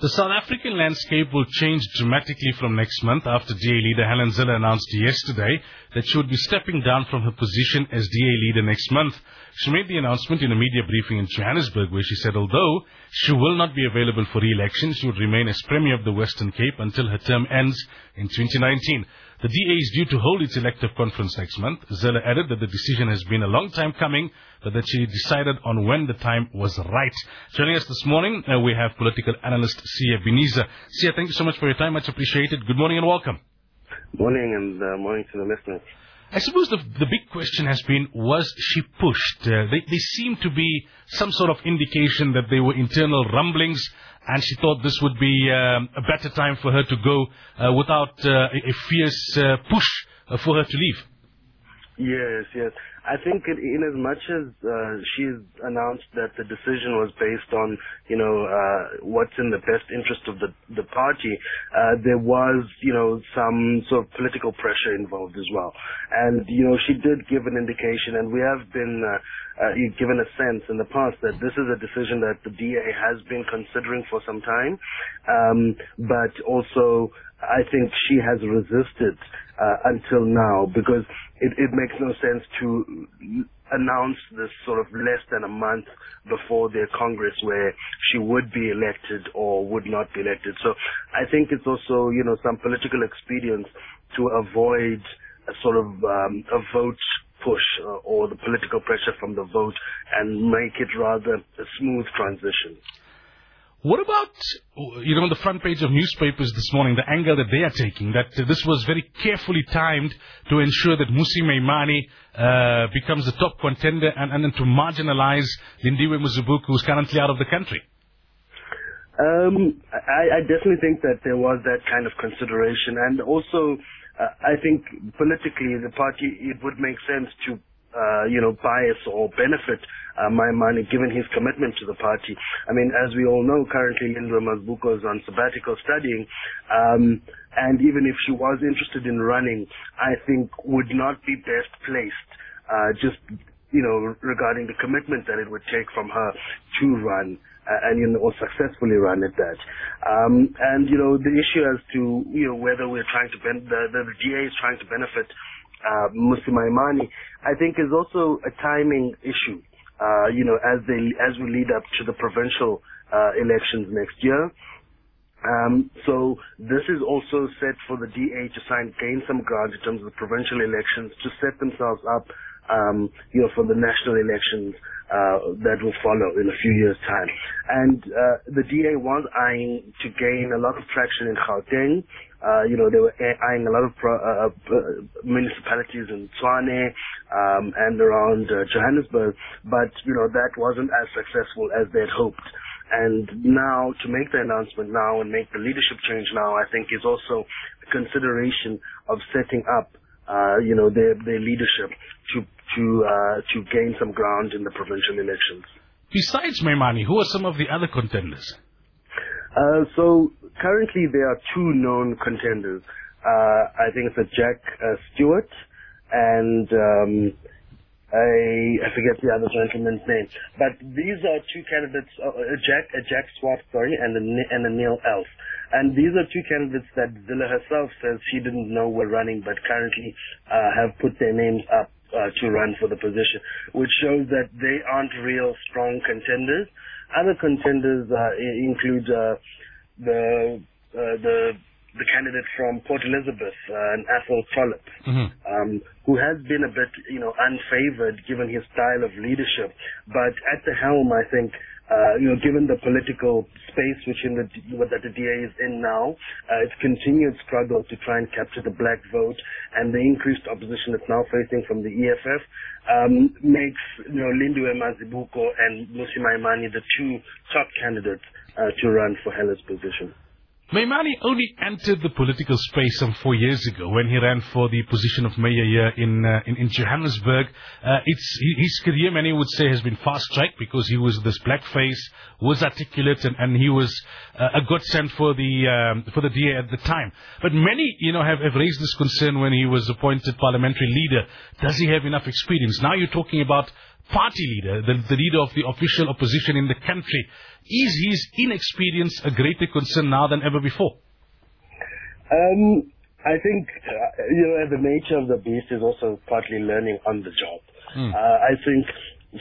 The South African landscape will change dramatically from next month after DA leader Helen Zille announced yesterday that she would be stepping down from her position as DA leader next month. She made the announcement in a media briefing in Johannesburg where she said although she will not be available for re-election, she would remain as Premier of the Western Cape until her term ends in 2019. The DA is due to hold its elective conference next month. Zille added that the decision has been a long time coming, but that she decided on when the time was right. Joining us this morning, uh, we have political analyst Siya Beniza. Siya, thank you so much for your time. Much appreciated. Good morning and welcome. Morning and uh, morning to the listeners. I suppose the, the big question has been, was she pushed? Uh, they, they seem to be some sort of indication that there were internal rumblings and she thought this would be um, a better time for her to go uh, without uh, a, fierce uh, push uh, for her to leave. Yes, yes. I think in, in as much as uh, she's announced that the decision was based on, you know, uh, what's in the best interest of the the party, uh, there was, you know, some sort of political pressure involved as well. And you know, she did give an indication, and we have been uh, uh, given a sense in the past that this is a decision that the DA has been considering for some time, um, but also I think she has resisted uh, until now because it, it makes no sense to announce this sort of less than a month before their Congress where she would be elected or would not be elected. So I think it's also, you know, some political expedience to avoid a sort of um, a vote push uh, or the political pressure from the vote and make it rather a smooth transition. What about, you know, on the front page of newspapers this morning, the angle that they are taking, that this was very carefully timed to ensure that Mmusi Maimane uh, becomes the top contender and, and then to marginalize Lindiwe Mazibuko, who's currently out of the country? Um, I, I definitely think that there was that kind of consideration. And also, I think politically, the party, it would make sense to uh, you know, bias or benefit uh, Maimane given his commitment to the party. I mean, as we all know, currently Lindiwe Mazibuko is on sabbatical studying, um, and even if she was interested in running, I think would not be best placed uh, just you know, regarding the commitment that it would take from her to run and, you know, successfully run at that. Um, and, you know, the issue as to, you know, whether we're trying to, ben- the, the, DA is trying to benefit uh, Mmusi Maimane, I think is also a timing issue. Uh, you know, as they as we lead up to the provincial uh, elections next year. Um, so this is also set for the DA to sign, gain some ground in terms of the provincial elections to set themselves up, um, you know, for the national elections uh, that will follow in a few years' time. And uh, the DA was eyeing to gain a lot of traction in Gauteng. Uh, you know, they were eyeing a lot of pro- uh, uh, municipalities in Tshwane um, and around uh, Johannesburg, but you know that wasn't as successful as they had hoped. And now to make the announcement now and make the leadership change now, I think is also a consideration of setting up, uh, you know, their their leadership to to uh, to gain some ground in the provincial elections. Besides Maimane, who are some of the other contenders? Uh, so currently there are two known contenders. Uh, I think it's a Jack uh, Stewart and um, a, I forget the other gentleman's name. But these are two candidates, uh, a Jack, a Jack Swart, sorry, and a, and a Neil Elf. And these are two candidates that Zille herself says she didn't know were running, but currently uh, have put their names up uh, to run for the position, which shows that they aren't real strong contenders. Other contenders uh, include uh, the uh, the the candidate from Port Elizabeth, uh, Athol Trollip, mm-hmm. um, who has been a bit, you know, unfavored given his style of leadership. But at the helm, I think uh, you know, given the political space which in the that the DA is in now, uh, its continued struggle to try and capture the black vote and the increased opposition it's now facing from the EFF um, makes you know Lindiwe Mazibuko and Mmusi Maimane the two top candidates uh, to run for Heller's position. Maimane only entered the political space some four years ago when he ran for the position of mayor here in, uh, in, in, Johannesburg. Uh, it's, his career, many would say, has been fast-tracked because he was this blackface, was articulate, and, and he was uh, a godsend for the, um, for the DA at the time. But many, you know, have, have raised this concern when he was appointed parliamentary leader. Does he have enough experience? Now you're talking about party leader, the, the leader of the official opposition in the country. Is his inexperience a greater concern now than ever before? Um, I think, uh, you know, the nature of the beast is also partly learning on the job. Mm. Uh, I think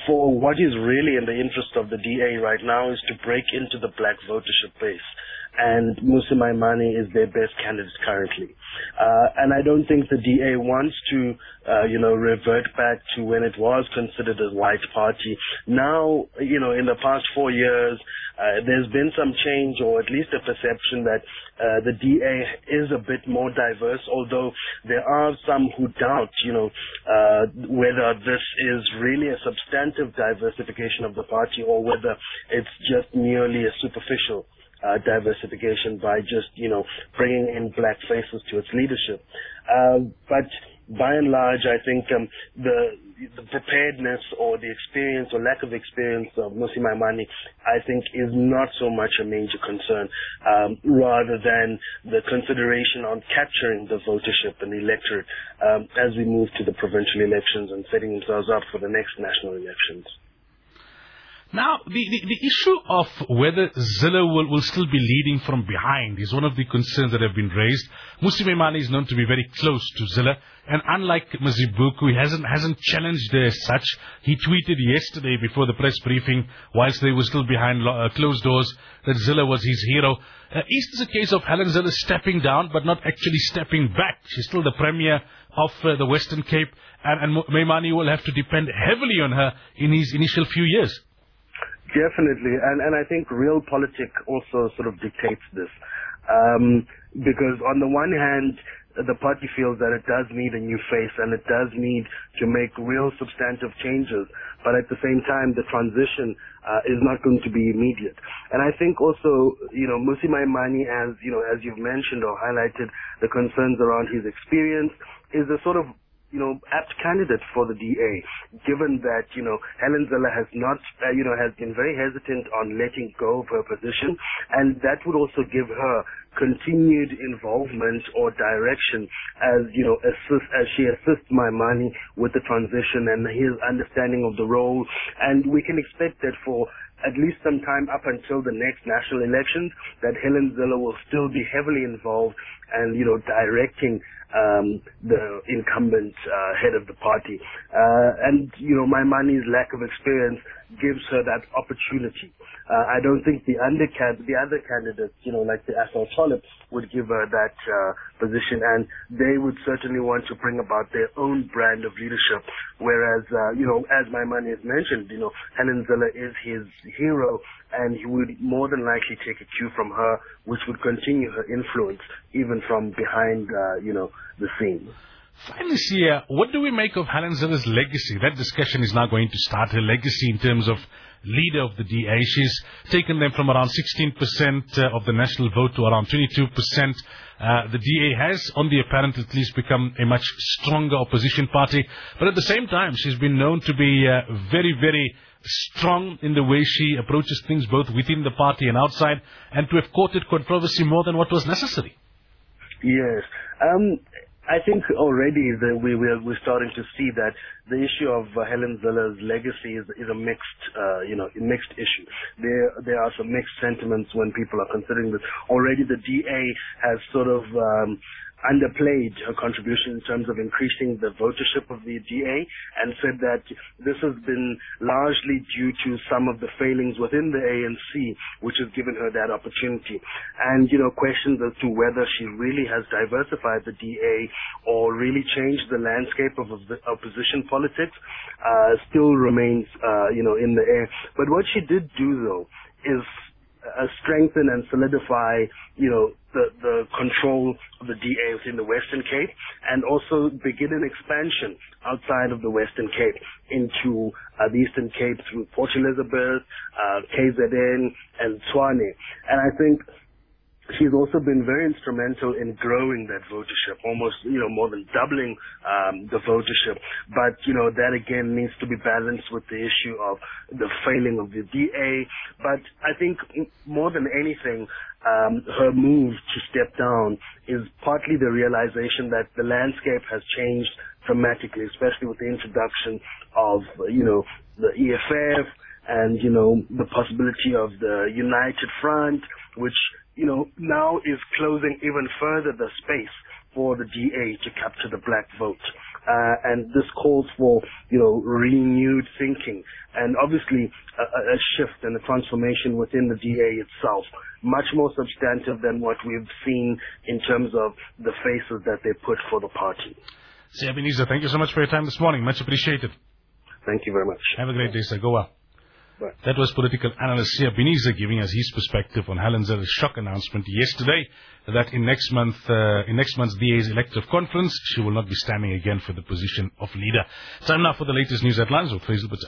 for what is really in the interest of the DA right now is to break into the black votership base and Mmusi Maimane is their best candidate currently. Uh, and I don't think the DA wants to, uh, you know, revert back to when it was considered a white party. Now, you know, in the past four years, uh, there's been some change or at least a perception that uh, the DA is a bit more diverse, although there are some who doubt, you know, uh, whether this is really a substantive diversification of the party or whether it's just merely a superficial uh, diversification by just, you know, bringing in black faces to its leadership. Uh, but by and large, I think um, the, the preparedness or the experience or lack of experience of Mmusi Maimane, I think, is not so much a major concern, um, rather than the consideration on capturing the votership and the electorate um, as we move to the provincial elections and setting themselves up for the next national elections. Now, the, the, the, issue of whether Zille will, will still be leading from behind is one of the concerns that have been raised. Mmusi Maimane is known to be very close to Zille, and unlike Mazibuko, he hasn't, hasn't challenged her as such. He tweeted yesterday before the press briefing, whilst they were still behind uh, closed doors, that Zille was his hero. Uh, is this a case of Helen Zille stepping down, but not actually stepping back? She's still the premier of uh, the Western Cape, and, and Maimane will have to depend heavily on her in his initial few years. Definitely, and and I think real politics also sort of dictates this, um, because on the one hand, the party feels that it does need a new face and it does need to make real substantive changes, but at the same time, the transition uh, is not going to be immediate. And I think also, you know, Mmusi Maimane, as you know, as you've mentioned or highlighted, the concerns around his experience is a sort of you know, apt candidate for the DA, given that, you know, Helen Zille has not, uh, you know, has been very hesitant on letting go of her position, and that would also give her continued involvement or direction as, you know, assist, as she assists Maimane with the transition and his understanding of the role, and we can expect that for at least some time up until the next national elections, that Helen Zille will still be heavily involved and, you know, directing um, the incumbent uh, head of the party. Uh, and, you know, Maimane's lack of experience gives her that opportunity. Uh, I don't think the under the other candidates, you know, like the Athol Would give her that uh, position, and they would certainly want to bring about their own brand of leadership. Whereas, uh, you know, as Maimane has mentioned, you know, Helen Zille is his hero, and he would more than likely take a cue from her, which would continue her influence even from behind, uh, you know, the scenes. Finally, Siya, what do we make of Helen Zille's legacy? That discussion is now going to start. Her legacy in terms of leader of the DA. She's taken them from around 16% uh, of the national vote to around 22%. Uh, the DA has, on the apparent at least, become a much stronger opposition party. But at the same time, she's been known to be uh, very, very strong in the way she approaches things both within the party and outside, and to have courted controversy more than what was necessary. Yes. Um, I think already we, we're, we're starting to see that the issue of uh, Helen Zille's legacy is, is a mixed, uh, you know, mixed issue. There, there are some mixed sentiments when people are considering this. Already the DA has sort of, um, underplayed her contribution in terms of increasing the votership of the DA and said that this has been largely due to some of the failings within the ANC, which has given her that opportunity. And, you know, questions as to whether she really has diversified the DA or really changed the landscape of opposition politics uh, still remains, uh, you know, in the air. But what she did do, though, is uh, strengthen and solidify, you know, the, the control of the DA within the Western Cape and also begin an expansion outside of the Western Cape into uh, the Eastern Cape through Port Elizabeth, uh, KZN, and Tshwane. And I think she's also been very instrumental in growing that votership, almost, you know, more than doubling um, the votership. But, you know, that again needs to be balanced with the issue of the failing of the DA. But I think more than anything, um, her move to step down is partly the realization that the landscape has changed dramatically, especially with the introduction of, you know, the EFF and, you know, the possibility of the United Front, which you know, now is closing even further the space for the DA to capture the black vote. Uh, and this calls for, you know, renewed thinking and obviously a, a, shift and a transformation within the DA itself, much more substantive than what we've seen in terms of the faces that they put for the party. Siya thank you so much for your time this morning. Much appreciated. Thank you very much. Have a great day, sir. Go well. That was political analyst Siya Beniza giving us his perspective on Helen Zille's shock announcement yesterday that in next month, uh, in next month's DA's elective conference, she will not be standing again for the position of leader. Time now for the latest news headlines with Faisal Patel.